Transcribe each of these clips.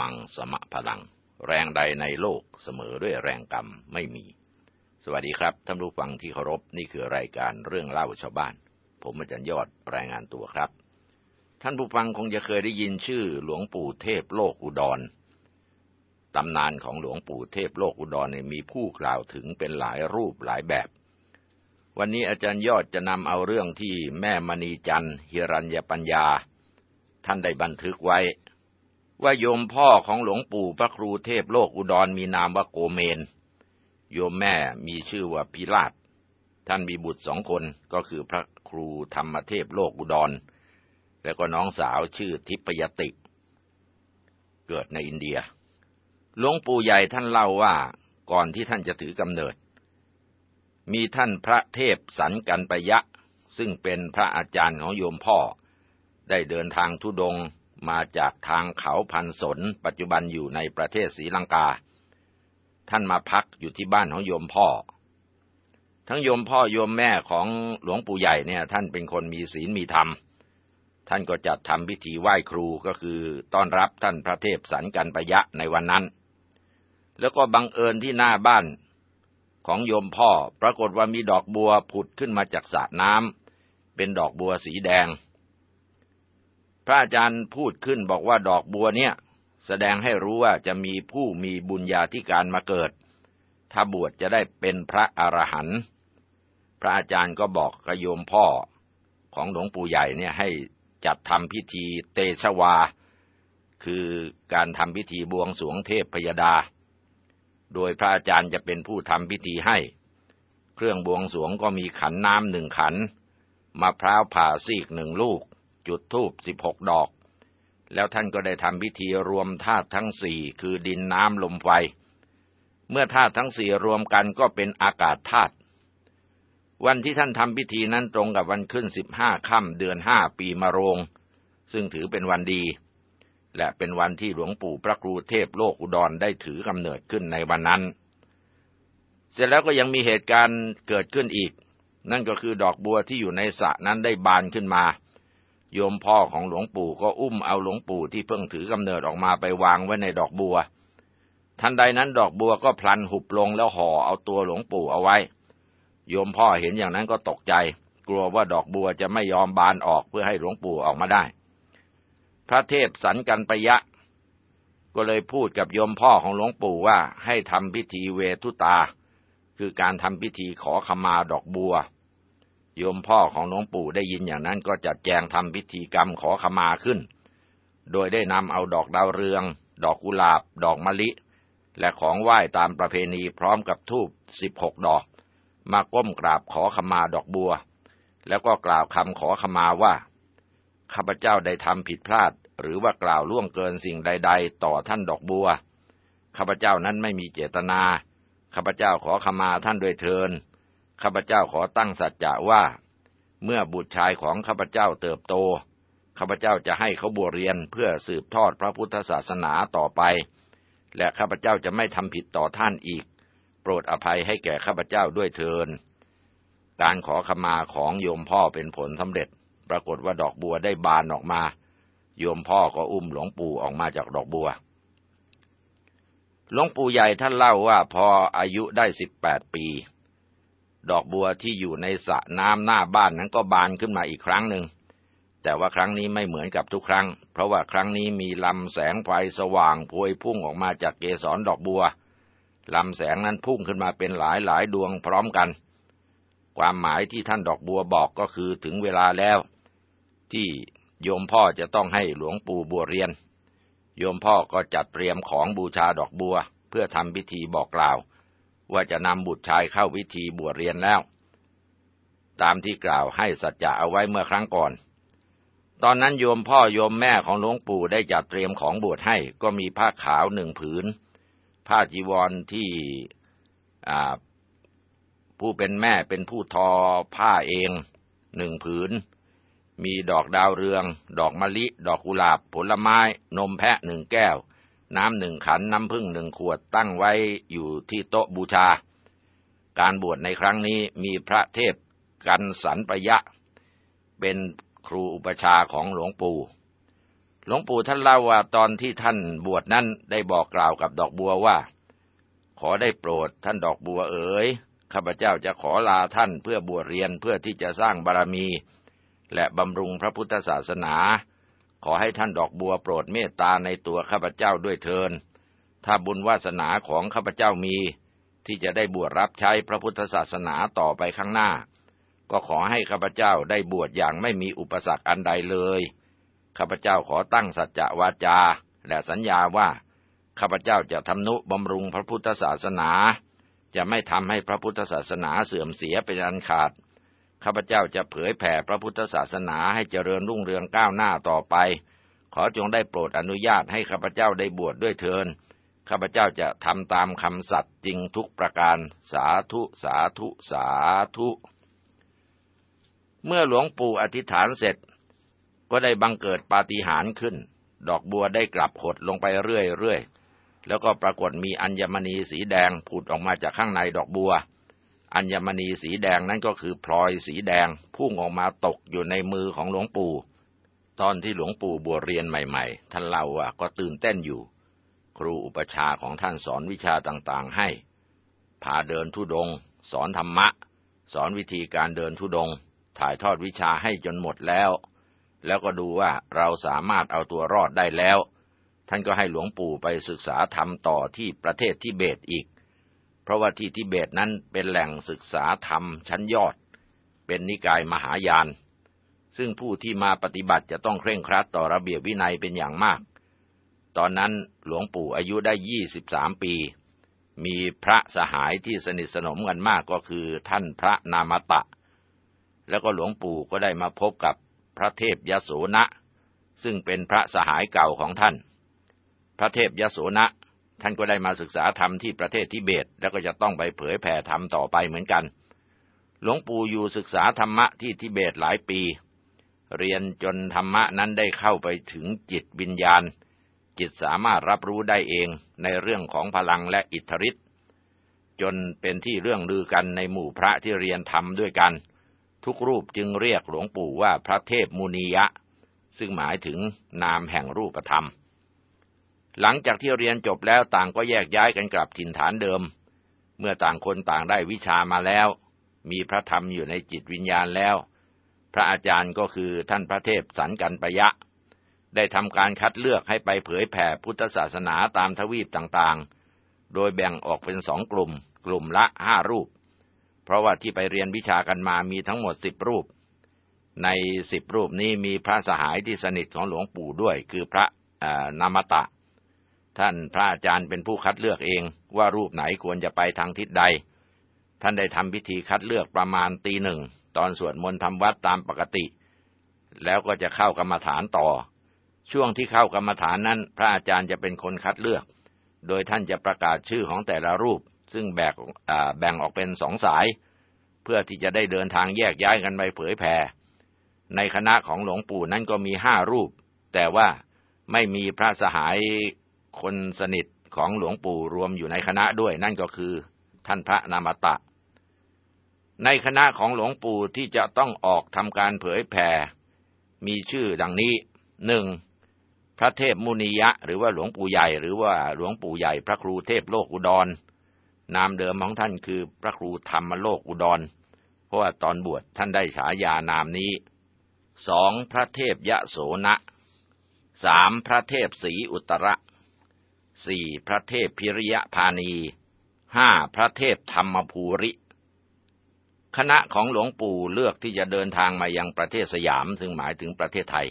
มังสมะพลัง แรงใดในโลกเสมอด้วยแรงกรรมไม่มี สวัสดีครับท่านผู้ฟังที่เคารพนี่คือรายการเรื่องเล่าชาวบ้าน ผมอาจารย์ยอดรายงานตัวครับ ท่านผู้ฟังคงจะเคยได้ยินชื่อหลวงปู่เทพโลกอุดรตำนานของหลวงปู่เทพโลกอุดรเนี่ยมีผู้กล่าวถึงเป็นหลายรูปหลายแบบ วันนี้อาจารย์ยอดจะนำเอาเรื่องที่แม่มณีจันทร์ฮิรัญญปัญญา ท่านได้บันทึกไว้ ว่าโยมพ่อของหลวงปู่พระครูเทพโลกอุดรมีนามว่าโกเมน โยมแม่มีชื่อว่าพิราชท่านมีบุตรสองคนก็คือพระครูธรรมเทพโลกอุดร แล้วก็น้องสาวชื่อทิพยติ เกิดในอินเดีย หลวงปู่ใหญ่ท่านเล่าว่าก่อนที่ท่านจะถือกำเนิด มีท่านพระเทพสันกันปยะ ซึ่งเป็นพระอาจารย์ของโยมพ่อ ได้เดินทางทุดง มาจากทางเขาพันสน ปัจจุบันอยู่ในประเทศศรีลังกา ท่านมาพักอยู่ที่บ้านของโยมพ่อ ทั้งโยมพ่อโยมแม่ของหลวงปู่ใหญ่เนี่ย ท่านเป็นคนมีศีลมีธรรม ท่านก็จัดทำพิธีไหว้ครูก็คือต้อนรับท่านพระเทพสันกันปยะในวันนั้น แล้วก็บังเอิญที่หน้าบ้านของโยมพ่อ ปรากฏว่ามีดอกบัวผุดขึ้นมาจากสระน้ำเป็นดอกบัวสีแดง พระอาจารย์พูดขึ้นบอกว่าดอกบัวเนี่ย แสดงให้รู้ว่าจะมีผู้มีบุญญาธิการมาเกิด ถ้าบวชจะได้เป็นพระอรหันต์พระอาจารย์ก็บอกกระโยมพ่อของหลวงปู่ใหญ่เนี่ยให้จัดทำพิธีเตชวา คือการทำพิธีบวงสรวงเทพพยดา โดยพระอาจารย์จะเป็นผู้ทำพิธีให้ เครื่องบวงสรวงก็มีขันน้ำหนึ่งขันมะพร้าวผ่าซีกหนึ่งลูก จุดธูปสิบหกดอก แล้วท่านก็ได้ทำพิธีรวมธาตุทั้งสี่คือดินน้ำลมไฟ เมื่อธาตุทั้งสี่รวมกันก็เป็นอากาศธาตุวันที่ท่านทำพิธีนั้นตรงกับวันขึ้นสิบห้าค่ำเดือนห้าปีมะโรง ซึ่งถือเป็นวันดี และเป็นวันที่หลวงปู่พระครูเทพโลกอุดรได้ถือกำเนิดขึ้นในวันนั้น เสร็จแล้วก็ยังมีเหตุการณ์เกิดขึ้นอีก นั่นก็คือดอกบัวที่อยู่ในสระนั้นได้บานขึ้นมา โยมพ่อของหลวงปู่ก็อุ้มเอาหลวงปู่ที่เพิ่งถือกำเนิดออกมาไปวางไว้ในดอกบัว ทันใดนั้นดอกบัวก็พลันหุบลงแล้วห่อเอาตัวหลวงปู่เอาไว้ โยมพ่อเห็นอย่างนั้นก็ตกใจ กลัวว่าดอกบัวจะไม่ยอมบานออกเพื่อให้หลวงปู่ออกมาได้ พระเทพสันกันปยะ ก็เลยพูดกับโยมพ่อของหลวงปู่ว่าให้ทำพิธีเวทุตา คือการทำพิธีขอขมาดอกบัว โยมพ่อของหลวงปู่ได้ยินอย่างนั้นก็จัดแจงทำพิธีกรรมขอขมาขึ้น โดยได้นำเอาดอกดาวเรือง ดอกกุหลาบ ดอกมะลิ และของไหว้ตามประเพณีพร้อมกับทูบสิบหกดอก มาก้มกราบขอขมาดอกบัว แล้วก็กล่าวคำขอขมาว่า ข้าพเจ้าได้ทำผิดพลาด หรือว่ากล่าวล่วงเกินสิ่งใด ๆ ต่อท่านดอกบัว ข้าพเจ้านั้นไม่มีเจตนา ข้าพเจ้าขอขมาท่านด้วยเทิน ข้าพเจ้าขอตั้งสัจจะว่า เมื่อบุตรชายของข้าพเจ้าเติบโต ข้าพเจ้าจะให้เขาบวชเรียนเพื่อสืบทอดพระพุทธศาสนาต่อไป และข้าพเจ้าจะไม่ทำผิดต่อท่านอีก โปรดอภัยให้แก่ข้าพเจ้าด้วยเทิน การขอขมาของโยมพ่อเป็นผลสำเร็จ ปรากฏว่าดอกบัวได้บานออกมา โยมพ่อก็อุ้มหลวงปู่ออกมาจากดอกบัวหลวงปู่ใหญ่ท่านเล่าว่าพออายุได้สิบแปดปี ดอกบัวที่อยู่ในสระน้ำหน้าบ้านนั้นก็บานขึ้นมาอีกครั้งหนึ่ง แต่ว่าครั้งนี้ไม่เหมือนกับทุกครั้ง เพราะว่าครั้งนี้มีลำแสงไฟสว่างพวยพุ่งออกมาจากเกสรดอกบัวลำแสงนั้นพุ่งขึ้นมาเป็นหลายหลายดวงพร้อมกัน ความหมายที่ท่านดอกบัวบอกก็คือถึงเวลาแล้ว ที่โยมพ่อจะต้องให้หลวงปู่บัวเรียน โยมพ่อก็จัดเตรียมของบูชาดอกบัว เพื่อทำพิธีบอกกล่าว ว่าจะนำบุตรชายเข้าวิธีบวชเรียนแล้ว ตามที่กล่าวให้สัจจะเอาไว้เมื่อครั้งก่อน ตอนนั้นโยมพ่อโยมแม่ของหลวงปู่ได้จัดเตรียมของบวชให้ก็มีผ้าขาวหนึ่งผืน ผ้าจีวรที่ผู้เป็นแม่เป็นผู้ทอผ้าเองหนึ่งผืน มีดอกดาวเรือง ดอกมะลิ ดอกกุหลาบ ผลไม้ นมแพะหนึ่งแก้ว น้ำหนึ่งขันน้ำพึ่งหนึ่งขวดตั้งไว้อยู่ที่โต๊ะบูชา การบวชในครั้งนี้มีพระเทพกันสันประยะ เป็นครูอุปชาของหลวงปู่หลวงปู่ท่านเล่าว่าตอนที่ท่านบวชนั้นได้บอกกล่าวกับดอกบัวว่า ขอได้โปรดท่านดอกบัวเอ๋ยข้าพเจ้าจะขอลาท่านเพื่อบวชเรียนเพื่อที่จะสร้างบารมี และบำรุงพระพุทธศาสนา ขอให้ท่านดอกบัวโปรดเมตตาในตัวข้าพเจ้าด้วยเทิน ถ้าบุญวาสนาของข้าพเจ้ามี ที่จะได้บวชรับใช้พระพุทธศาสนาต่อไปข้างหน้า ก็ขอให้ข้าพเจ้าได้บวชอย่างไม่มีอุปสรรคอันใดเลย ข้าพเจ้าขอตั้งสัจจะวาจา และสัญญาว่า ข้าพเจ้าจะทำนุบำรุงพระพุทธศาสนา จะไม่ทำให้พระพุทธศาสนาเสื่อมเสียเป็นอันขาด ข้าพเจ้าจะเผยแผ่พระพุทธศาสนาให้เจริญรุ่งเรืองก้าวหน้าต่อไป ขอจงได้โปรดอนุญาตให้ข้าพเจ้าได้บวชดด้วยเทินข้าพเจ้าจะทำตามคำสัตย์จริงทุกประการ สาธุสาธุสาธุ เมื่อหลวงปู่อธิษฐานเสร็จ ก็ได้บังเกิดปาฏิหาริย์ขึ้น ดอกบัวได้กลับหดลงไปเรื่อยๆ แล้วก็ปรากฏมีอัญมณีสีแดงผุดออกมาจากข้างในดอกบัว อัญมณีสีแดงนั่นก็คือพลอยสีแดงพุ่งออกมาตกอยู่ในมือของหลวงปู่ ตอนที่หลวงปู่บวชเรียนใหม่ๆ ท่านเล่าว่าก็ตื่นเต้นอยู่ ครูอุปชาของท่านสอนวิชาต่างๆให้ พาเดินทุดง สอนธรรมะ สอนวิธีการเดินทุดง ถ่ายทอดวิชาให้จนหมดแล้ว แล้วก็ดูว่าเราสามารถเอาตัวรอดได้แล้ว ท่านก็ให้หลวงปู่ไปศึกษาธรรมต่อที่ประเทศทิเบตอีก เพราะว่าที่ทิเบตนั้นเป็นแหล่งศึกษาธรรมชั้นยอด เป็นนิกายมหายาน ซึ่งผู้ที่มาปฏิบัติจะต้องเคร่งครัดต่อระเบียบวินัยเป็นอย่างมาก ตอนนั้นหลวงปู่อายุได้ยี่สิบสามปี มีพระสหายที่สนิทสนมกันมากก็คือท่านพระนามตะ แล้วก็หลวงปู่ก็ได้มาพบกับพระเทพยโสนะ ซึ่งเป็นพระสหายเก่าของท่าน พระเทพยโสนะ ท่านก็ได้มาศึกษาธรรมที่ประเทศทิเบต แล้วก็จะต้องไปเผยแผ่ธรรมต่อไปเหมือนกัน หลวงปู่อยู่ศึกษาธรรมะที่ทิเบตหลายปี เรียนจนธรรมะนั้นได้เข้าไปถึงจิตวิญญาณ จิตสามารถรับรู้ได้เองในเรื่องของพลังและอิทธิฤทธิ์จนเป็นที่เรื่องลือกันในหมู่พระที่เรียนธรรมด้วยกัน ทุกรูปจึงเรียกหลวงปู่ว่าพระเทพมุนียะ ซึ่งหมายถึงนามแห่งรูปธรรม หลังจากที่เรียนจบแล้วต่างก็แยกย้ายกันกลับถิ่นฐานเดิม เมื่อต่างคนต่างได้วิชามาแล้ว มีพระธรรมอยู่ในจิตวิญญาณแล้ว พระอาจารย์ก็คือท่านพระเทพสันกันปยะ ได้ทำการคัดเลือกให้ไปเผยแผ่พุทธศาสนาตามทวีปต่างๆ โดยแบ่งออกเป็นสองกลุ่ม กลุ่มละห้ารูป เพราะว่าที่ไปเรียนวิชากันมามีทั้งหมดสิบรูป ในสิบรูปนี้มีพระสหายที่สนิทของหลวงปู่ด้วย คือพระนามตะ ท่านพระอาจารย์เป็นผู้คัดเลือกเองว่ารูปไหนควรจะไปทางทิศใด ท่านได้ทำพิธีคัดเลือกประมาณตีหนึ่ง ตอนสวดมนต์ทำวัดตามปกติ แล้วก็จะเข้ากรรมฐานต่อ ช่วงที่เข้ากรรมฐานนั้น พระอาจารย์จะเป็นคนคัดเลือก โดยท่านจะประกาศชื่อของแต่ละรูป ซึ่งแบ่งแบ่งออกเป็นสองสาย เพื่อที่จะได้เดินทางแยกย้ายกันไปเผยแผ่ในคณะของหลวงปู่นั้นก็มีห้ารูป แต่ว่าไม่มีพระสหาย คนสนิทของหลวงปู่รวมอยู่ในคณะด้วย นั่นก็คือท่านพระนามตะ ในคณะของหลวงปู่ที่จะต้องออกทำการเผยแผ่ มีชื่อดังนี้หนึ่งพระเทพมุนียะ หรือว่าหลวงปู่ใหญ่ หรือว่าหลวงปู่ใหญ่ พระครูเทพโลกอุดร นามเดิมของท่านคือพระครูธรรมโลกอุดร เพราะว่าตอนบวชท่านได้ฉายานามนี้สองพระเทพยะโสนะสามพระเทพศรีอุตระ สี่พระเทพพิริยพานีห้าพระเทพธรรมภูริ คณะของหลวงปู่เลือกที่จะเดินทางมายังประเทศสยาม ซึ่งหมายถึงประเทศไทย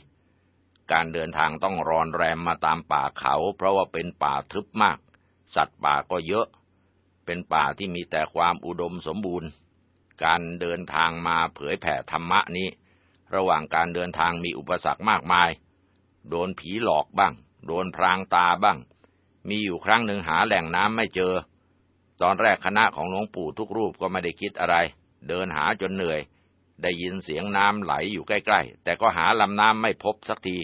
การเดินทางต้องรอนแรมมาตามป่าเขา เพราะว่าเป็นป่าทึบมาก สัตว์ป่าก็เยอะ เป็นป่าที่มีแต่ความอุดมสมบูรณ์ การเดินทางมาเผยแผ่ธรรมะนี้ ระหว่างการเดินทางมีอุปสรรคมากมาย โดนผีหลอกบ้าง โดนพรางตาบ้าง มีอยู่ครั้งหนึ่งหาแหล่งน้ำไม่เจอ ตอนแรกคณะของหลวงปู่ทุกรูปก็ไม่ได้คิดอะไร เดินหาจนเหนื่อย ได้ยินเสียงน้ำไหลอยู่ใกล้ๆ แต่ก็หาลำน้ำไม่พบสักที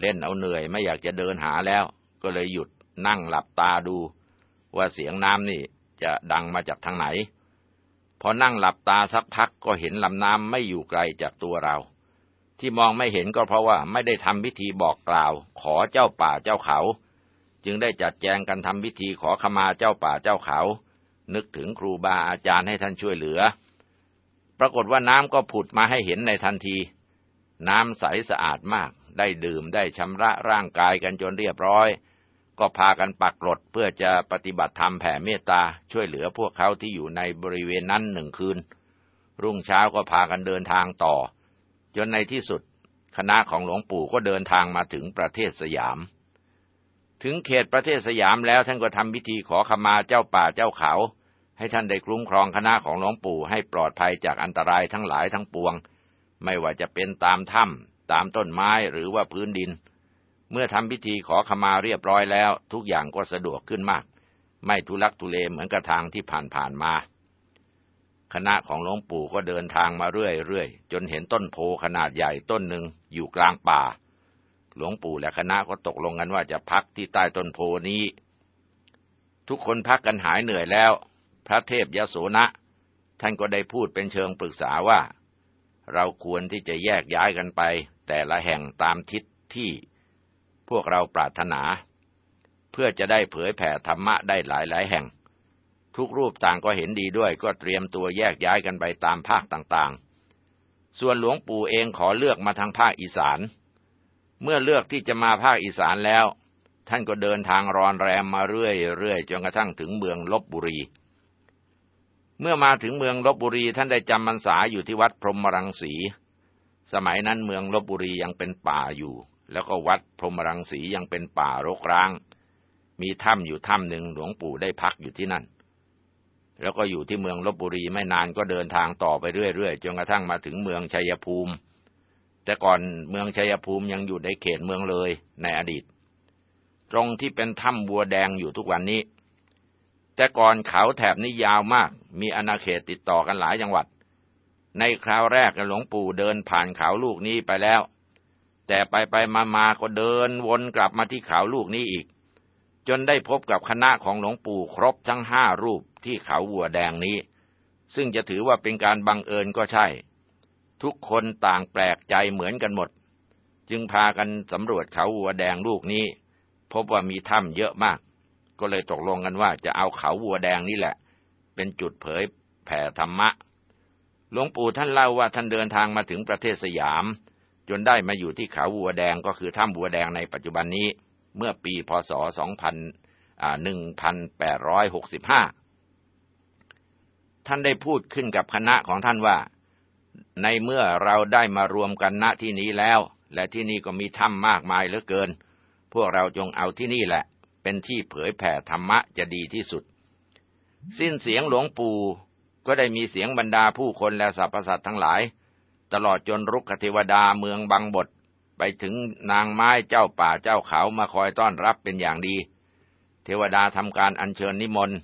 เล่นเอาเหนื่อยไม่อยากจะเดินหาแล้ว ก็เลยหยุดนั่งหลับตาดู ว่าเสียงน้ำนี่จะดังมาจากทางไหน พอนั่งหลับตาสักพักก็เห็นลำน้ำไม่อยู่ไกลจากตัวเรา ที่มองไม่เห็นก็เพราะว่าไม่ได้ทำพิธีบอกกล่าว ขอเจ้าป่าเจ้าเขา จึงได้จัดแจงกันทำพิธีขอขมาเจ้าป่าเจ้าเขา นึกถึงครูบาอาจารย์ให้ท่านช่วยเหลือ ปรากฏว่าน้ำก็ผุดมาให้เห็นในทันที น้ำใสสะอาดมาก ได้ดื่มได้ชำระร่างกายกันจนเรียบร้อย ก็พากันปักกรดเพื่อจะปฏิบัติธรรมแผ่เมตตาช่วยเหลือพวกเขาที่อยู่ในบริเวณนั้นหนึ่งคืน รุ่งเช้าก็พากันเดินทางต่อ จนในที่สุด คณะของหลวงปู่ก็เดินทางมาถึงประเทศสยาม ถึงเขตประเทศสยามแล้วท่านก็ทำพิธีขอขมาเจ้าป่าเจ้าเขา ให้ท่านได้คุ้มครองคณะของหลวงปู่ให้ปลอดภัยจากอันตรายทั้งหลายทั้งปวง ไม่ว่าจะเป็นตามถ้ำตามต้นไม้หรือว่าพื้นดิน เมื่อทำพิธีขอขมาเรียบร้อยแล้ว ทุกอย่างก็สะดวกขึ้นมาก ไม่ทุลักทุเลเหมือนกระทางที่ผ่านๆมาคณะของหลวงปู่ก็เดินทางมาเรื่อยๆ จนเห็นต้นโพขนาดใหญ่ต้นหนึ่งอยู่กลางป่า หลวงปู่และคณะก็ตกลงกันว่าจะพักที่ใต้ต้นโพนี้ ทุกคนพักกันหายเหนื่อยแล้ว พระเทพยโสนะ ท่านก็ได้พูดเป็นเชิงปรึกษาว่า เราควรที่จะแยกย้ายกันไป แต่ละแห่งตามทิศที่พวกเราปรารถนา เพื่อจะได้เผยแผ่ธรรมะได้หลายหลายแห่ง ทุกรูปต่างก็เห็นดีด้วย ก็เตรียมตัวแยกย้ายกันไปตามภาคต่างๆ ส่วนหลวงปู่เองขอเลือกมาทางภาคอีสาน เมื่อเลือกที่จะมาภาคอีสานแล้ว ท่านก็เดินทางรอนแรมมาเรื่อยๆจนกระทั่งถึงเมืองลบบุรี เมื่อมาถึงเมืองลบบุรีท่านได้จำพรรษาอยู่ที่วัดพรหมรังสี สมัยนั้นเมืองลบบุรียังเป็นป่าอยู่ แล้วก็วัดพรหมรังสียังเป็นป่ารกร้าง มีถ้ำอยู่ถ้ำหนึ่งหลวงปู่ได้พักอยู่ที่นั่น แล้วก็อยู่ที่เมืองลบบุรีไม่นานก็เดินทางต่อไปเรื่อยๆจนกระทั่งมาถึงเมืองชัยภูมิ แต่ก่อนเมืองชัยภูมิยังอยู่ในเขตเมืองเลยในอดีต ตรงที่เป็นถ้ำบัวแดงอยู่ทุกวันนี้ แต่ก่อนเขาแถบนี้ยาวมาก มีอาณาเขตติดต่อกันหลายจังหวัด ในคราวแรกหลวงปู่เดินผ่านเขาลูกนี้ไปแล้ว แต่ไปไปมามาก็เดินวนกลับมาที่เขาลูกนี้อีก จนได้พบกับคณะของหลวงปู่ครบทั้งห้ารูปที่เขาวัวแดงนี้ ซึ่งจะถือว่าเป็นการบังเอิญก็ใช่ ทุกคนต่างแปลกใจเหมือนกันหมด จึงพากันสำรวจเขาวัวแดงลูกนี้ พบว่ามีถ้ำเยอะมาก ก็เลยตกลงกันว่าจะเอาเขาวัวแดงนี่แหละ เป็นจุดเผยแผ่ธรรมะหลวงปู่ท่านเล่าว่าท่านเดินทางมาถึงประเทศสยาม จนได้มาอยู่ที่เขาวัวแดงก็คือถ้ำวัวแดงในปัจจุบันนี้ เมื่อปีพศ21865 ท่านได้พูดขึ้นกับคณะของท่านว่า ในเมื่อเราได้มารวมกันณที่นี้แล้ว และที่นี่ก็มีถ้ำมากมายเหลือเกิน พวกเราจงเอาที่นี่แหละ เป็นที่เผยแผ่ธรรมะจะดีที่สุด สิ้นเสียงหลวงปู่ก็ได้มีเสียงบรรดาผู้คนและสรรพสัตว์ทั้งหลาย ตลอดจนรุกขเทวดาเมืองบางบท ไปถึงนางไม้เจ้าป่าเจ้าเขามาคอยต้อนรับเป็นอย่างดี เทวดาทำการอัญเชิญนิมนต์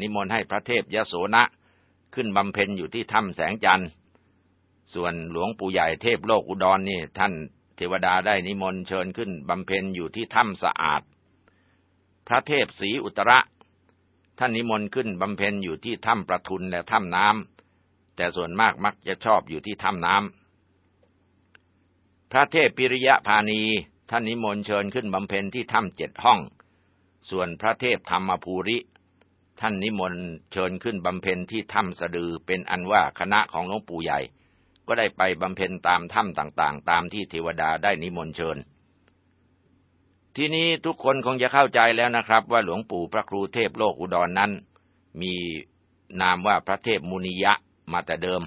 นิมนต์ให้พระเทพยโสนะ ขึ้นบำเพ็ญอยู่ที่ถ้ำแสงจันทร์ ส่วนหลวงปู่ใหญ่เทพโลกอุดรนนี่ท่านเทวดาได้นิมนต์เชิญขึ้นบำเพ็ญอยู่ที่ถ้ำสะอาด พระเทพศรีอุตระ ท่านนิมนต์ขึ้นบำเพ็ญอยู่ที่ถ้ำประทุนและถ้ำน้ำแต่ส่วนมากมักจะชอบอยู่ที่ถ้ำน้ำพระเทพปิริยพานี ท่านนิมนต์เชิญขึ้นบำเพ็ญที่ถ้ำเจ็ดห้อง ส่วนพระเทพธรรมภูริ ท่านนิมนต์เชิญขึ้นบำเพ็ญที่ถ้ำสะดือเป็นอันว่าคณะของหลวงปู่ใหญ่ ก็ได้ไปบำเพ็ญตามถ้ำต่างๆ ตามที่เทวดาได้นิมนต์เชิญ ทีนี้ทุกคนคงจะเข้าใจแล้วนะครับ ว่าหลวงปู่พระครูเทพโลกอุดรนนั้น มีนามว่าพระเทพมุนิยะมาแต่เดิม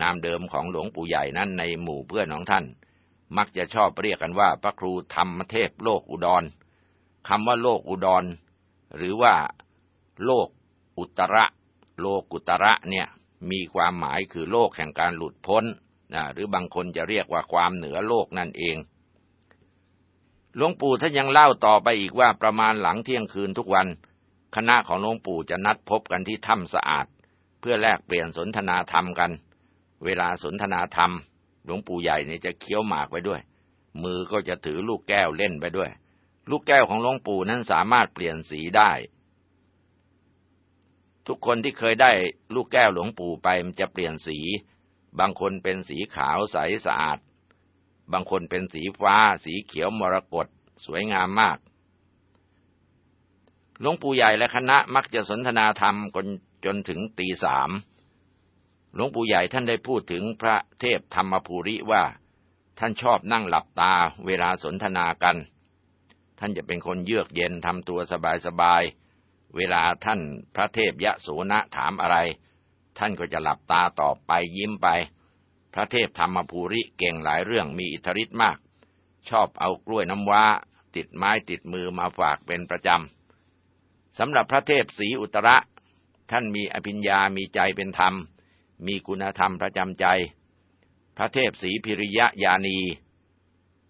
นามเดิมของหลวงปู่ใหญ่นั้นในหมู่เพื่อนของท่าน มักจะชอบเรียกกันว่าพระครูธรรมเทพโลกอุดรคำว่าโลกอุดร หรือว่าโลกอุตระ โลกุตระเนี่ย มีความหมายคือโลกแห่งการหลุดพ้นนะหรือบางคนจะเรียกว่าความเหนือโลกนั่นเอง หลวงปู่ท่านยังเล่าต่อไปอีกว่าประมาณหลังเที่ยงคืนทุกวัน คณะของหลวงปู่จะนัดพบกันที่ถ้ำสะอาด เพื่อแลกเปลี่ยนสนทนาธรรมกัน เวลาสนทนาธรรม หลวงปู่ใหญ่เนี่ยจะเคี้ยวหมากไปด้วย มือก็จะถือลูกแก้วเล่นไปด้วย ลูกแก้วของหลวงปู่นั้นสามารถเปลี่ยนสีได้ ทุกคนที่เคยได้ลูกแก้วหลวงปู่ไปมันจะเปลี่ยนสี บางคนเป็นสีขาวใสสะอาด บางคนเป็นสีฟ้า สีเขียวมรกตสวยงามมาก หลวงปู่ใหญ่และคณะมักจะสนทนาธรรมจนจนถึงตีสาม หลวงปู่ใหญ่ท่านได้พูดถึงพระเทพธรรมภูริว่า ท่านชอบนั่งหลับตาเวลาสนทนากัน ท่านจะเป็นคนเยือกเย็นทำตัวสบายๆ เวลาท่านพระเทพยะโสนะถามอะไร ท่านก็จะหลับตาตอบไปยิ้มไป พระเทพธรรมภูริเก่งหลายเรื่องมีอิทธิฤทธิ์มาก ชอบเอากล้วยน้ำว้า ติดไม้ติดมือมาฝากเป็นประจำสำหรับพระเทพศรีอุตระ ท่านมีอภิญญามีใจเป็นธรรม มีคุณธรรมประจำใจ พระเทพศรีพิริยะยานี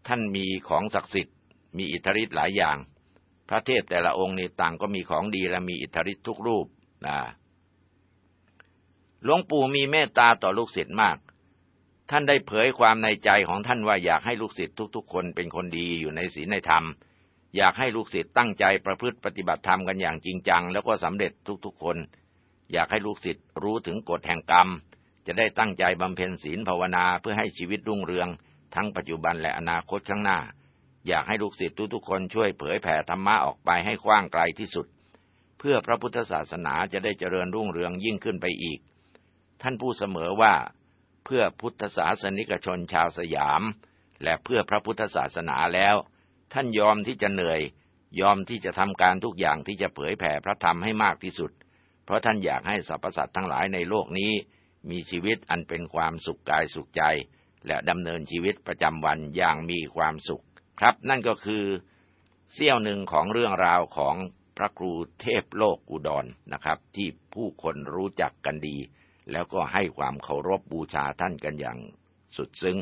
ท่านมีของศักดิ์สิทธิ์มีอิทธิฤทธิ์หลายอย่าง พระเทพแต่ละองค์นี่ต่างก็มีของดีและมีอิทธิฤทธิ์ทุกรูปนะหลวงปู่มีเมตตาต่อลูกศิษย์มาก ท่านได้เผยความในใจของท่านว่าอยากให้ลูกศิษย์ทุก ๆ คนเป็นคนดีอยู่ในศีลในธรรม อยากให้ลูกศิษย์ตั้งใจประพฤติปฏิบัติธรรมกันอย่างจริงจัง แล้วก็สำเร็จทุกๆคน อยากให้ลูกศิษย์รู้ถึงกฎแห่งกรรม จะได้ตั้งใจบำเพ็ญศีลภาวนาเพื่อให้ชีวิตรุ่งเรือง ทั้งปัจจุบันและอนาคตข้างหน้า อยากให้ลูกศิษย์ทุกๆคนช่วยเผยแผ่ธรรมะออกไปให้กว้างไกลที่สุด เพื่อพระพุทธศาสนาจะได้เจริญรุ่งเรืองยิ่งขึ้นไปอีก ท่านพูดเสมอว่า เพื่อพุทธศาสนิกชนชาวสยาม และเพื่อพระพุทธศาสนาแล้ว ท่านยอมที่จะเหนื่อย ยอมที่จะทำการทุกอย่างที่จะเผยแผ่พระธรรมให้มากที่สุด เพราะท่านอยากให้สรรพสัตว์ทั้งหลายในโลกนี้ มีชีวิตอันเป็นความสุขกายสุขใจ และดำเนินชีวิตประจำวันอย่างมีความสุข ครับ นั่นก็คือเสี้ยวหนึ่งของเรื่องราวของพระครูเทพโลกอุดรนนะครับ ที่ผู้คนรู้จักกันดี แล้วก็ให้ความเคารพบบูชาท่านกันอย่างสุดซึ้ง